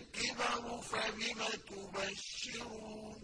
الْكِبَرُ فَبِمَ تُبَشِّرُونَ